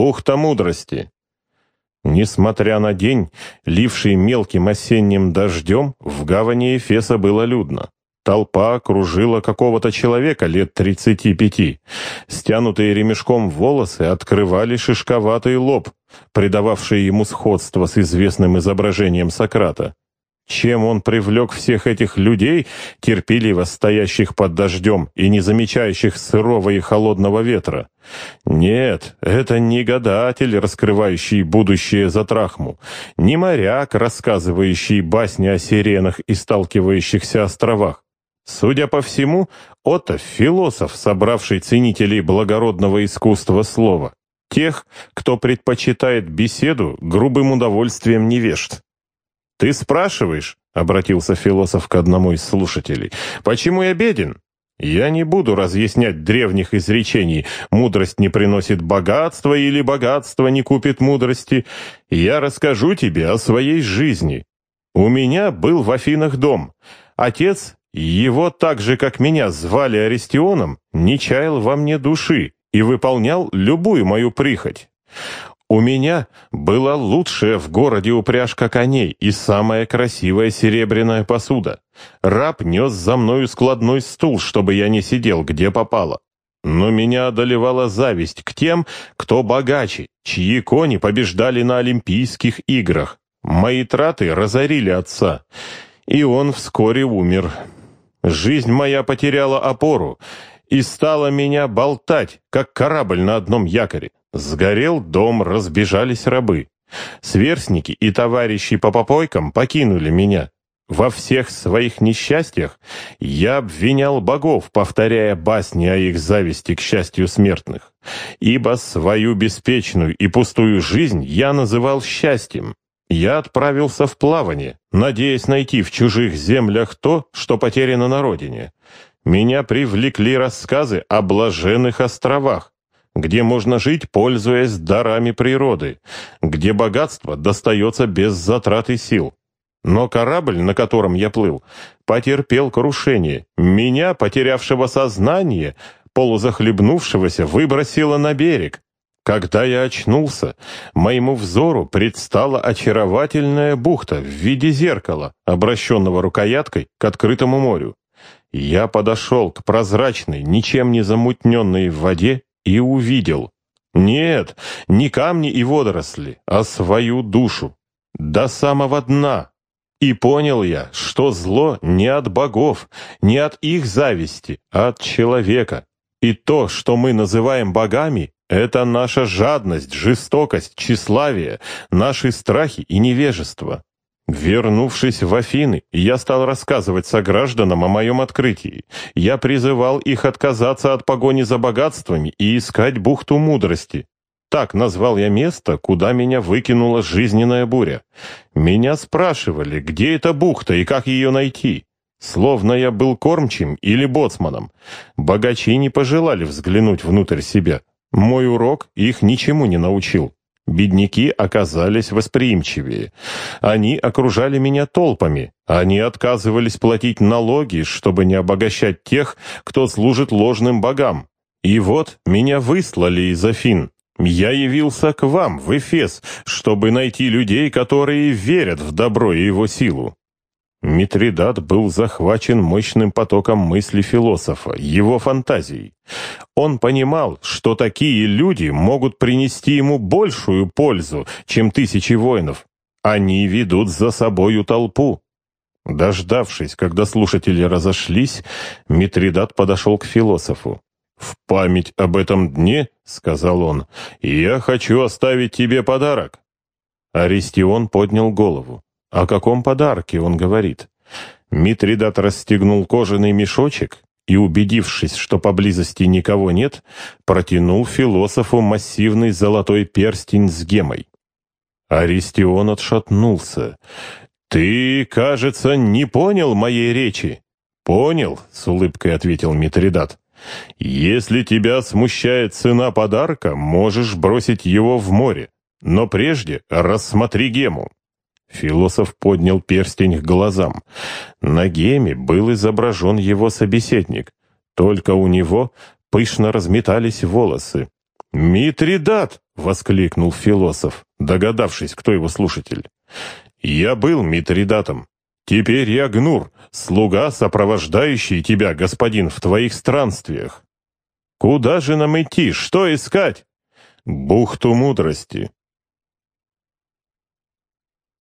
Бухта мудрости. Несмотря на день, ливший мелким осенним дождем, в гавани Эфеса было людно. Толпа окружила какого-то человека лет тридцати пяти. Стянутые ремешком волосы открывали шишковатый лоб, придававший ему сходство с известным изображением Сократа. Чем он привлек всех этих людей, терпеливо стоящих под дождем и не замечающих сырого и холодного ветра? Нет, это не гадатель, раскрывающий будущее за трахму, не моряк, рассказывающий басни о сиренах и сталкивающихся островах. Судя по всему, Отто — философ, собравший ценителей благородного искусства слова, тех, кто предпочитает беседу грубым удовольствием невежд. «Ты спрашиваешь?» — обратился философ к одному из слушателей. «Почему я беден?» «Я не буду разъяснять древних изречений «мудрость не приносит богатства» или «богатство не купит мудрости». Я расскажу тебе о своей жизни. У меня был в Афинах дом. Отец, его так же, как меня звали Аристионом, не чаял во мне души и выполнял любую мою прихоть. У меня была лучшая в городе упряжка коней и самая красивая серебряная посуда. Раб нес за мною складной стул, чтобы я не сидел, где попало. Но меня одолевала зависть к тем, кто богаче, чьи кони побеждали на Олимпийских играх. Мои траты разорили отца, и он вскоре умер. Жизнь моя потеряла опору и стала меня болтать, как корабль на одном якоре. Сгорел дом, разбежались рабы. Сверстники и товарищи по попойкам покинули меня. Во всех своих несчастьях я обвинял богов, повторяя басни о их зависти к счастью смертных. Ибо свою беспечную и пустую жизнь я называл счастьем. Я отправился в плавание, надеясь найти в чужих землях то, что потеряно на родине. Меня привлекли рассказы о блаженных островах, где можно жить, пользуясь дарами природы, где богатство достается без затраты сил. Но корабль, на котором я плыл, потерпел крушение. Меня, потерявшего сознание, полузахлебнувшегося, выбросило на берег. Когда я очнулся, моему взору предстала очаровательная бухта в виде зеркала, обращенного рукояткой к открытому морю. Я подошел к прозрачной, ничем не замутненной воде и увидел. Нет, не камни и водоросли, а свою душу. До самого дна. И понял я, что зло не от богов, не от их зависти, а от человека. И то, что мы называем богами, это наша жадность, жестокость, тщеславие, наши страхи и невежество. Вернувшись в Афины, я стал рассказывать согражданам о моем открытии. Я призывал их отказаться от погони за богатствами и искать бухту мудрости. Так назвал я место, куда меня выкинула жизненная буря. Меня спрашивали, где эта бухта и как ее найти. Словно я был кормчим или боцманом. Богачи не пожелали взглянуть внутрь себя. Мой урок их ничему не научил. Бедняки оказались восприимчивее. Они окружали меня толпами. Они отказывались платить налоги, чтобы не обогащать тех, кто служит ложным богам. И вот меня выслали из Афин. Я явился к вам, в Эфес, чтобы найти людей, которые верят в добро и его силу. Митридат был захвачен мощным потоком мысли философа, его фантазий. Он понимал, что такие люди могут принести ему большую пользу, чем тысячи воинов. Они ведут за собою толпу. Дождавшись, когда слушатели разошлись, Митридат подошел к философу. «В память об этом дне, — сказал он, — я хочу оставить тебе подарок». Аристион поднял голову. О каком подарке он говорит? Митридат расстегнул кожаный мешочек и, убедившись, что поблизости никого нет, протянул философу массивный золотой перстень с гемой. Аристион отшатнулся. «Ты, кажется, не понял моей речи». «Понял», — с улыбкой ответил Митридат. «Если тебя смущает цена подарка, можешь бросить его в море. Но прежде рассмотри гему». Философ поднял перстень к глазам. На геме был изображен его собеседник. Только у него пышно разметались волосы. «Митридат!» — воскликнул философ, догадавшись, кто его слушатель. «Я был Митридатом. Теперь я Гнур, слуга, сопровождающий тебя, господин, в твоих странствиях. Куда же нам идти? Что искать? Бухту мудрости.